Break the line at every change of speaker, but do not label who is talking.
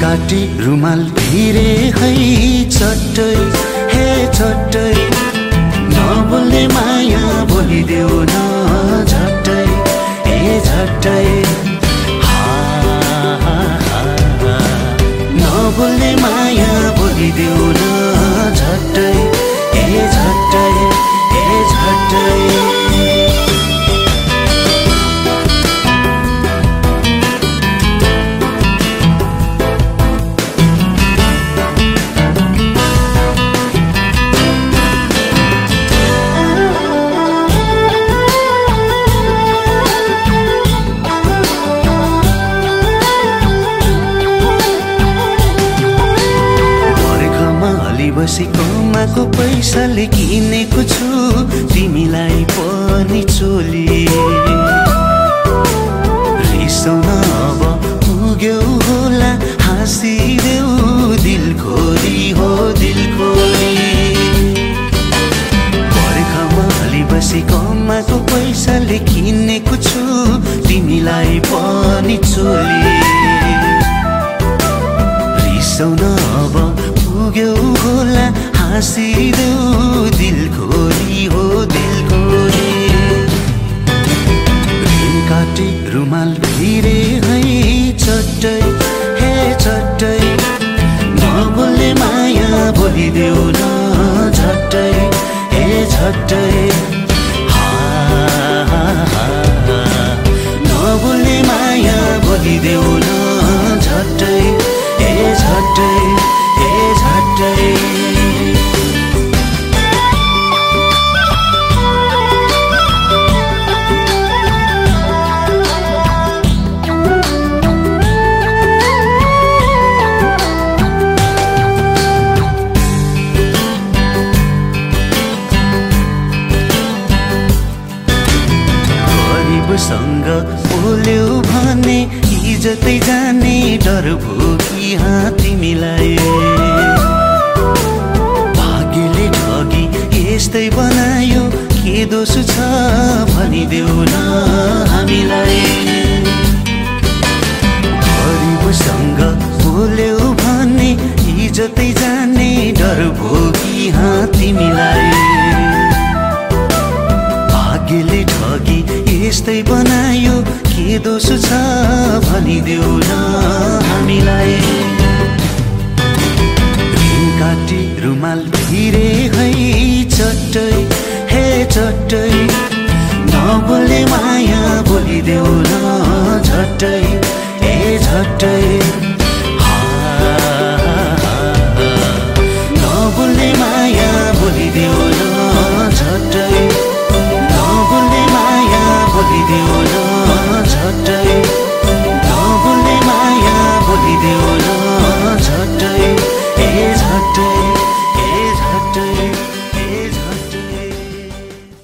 काटी रुमाल भिरे है चट्टै हे चट्टै नबोल्ने माया बोलिदेऊ न झट्टै ए झट्टै। बसेको माको पैसाले किनेको छु। तिमीलाई पनि चोली। रिसाउन अब पुग्यौ होला हाँसिदेऊ दिलखोरी हो दिलखोरी बर्खमा अलि बसेको पैसाले किनेको छु। तिमीलाई पनि चोली। रिसाउन पुग्यौ होला हाँसिदेऊ दिलखोरी हो दिलखोरी। रिन काटी रुमाल भिरे है चट्टै हे चट्टै नबोल्ने माया बोलिदेऊ न झट्टै हे झट्टै। गरिबसँग बोल्यौ भने इज्जतै जाने डर भो कि हाँ तिमीलाई। भाग्यले ठगी यस्तै बनायो के दोष छ भनिदेऊ न हामीलाई। गरिबसँग बोल्यौ भने इज्जतै जाने डर भो कि हाँ तिमीलाई। भाग्यले ठगी यस्तै बनायो के दोष छ भनिदेऊ न हामीलाई। काटी रुमाल भिरे है चट्टै हे चट्टै नबोल्ने माया बोलिदेऊ न झट्टै ए झट्टै।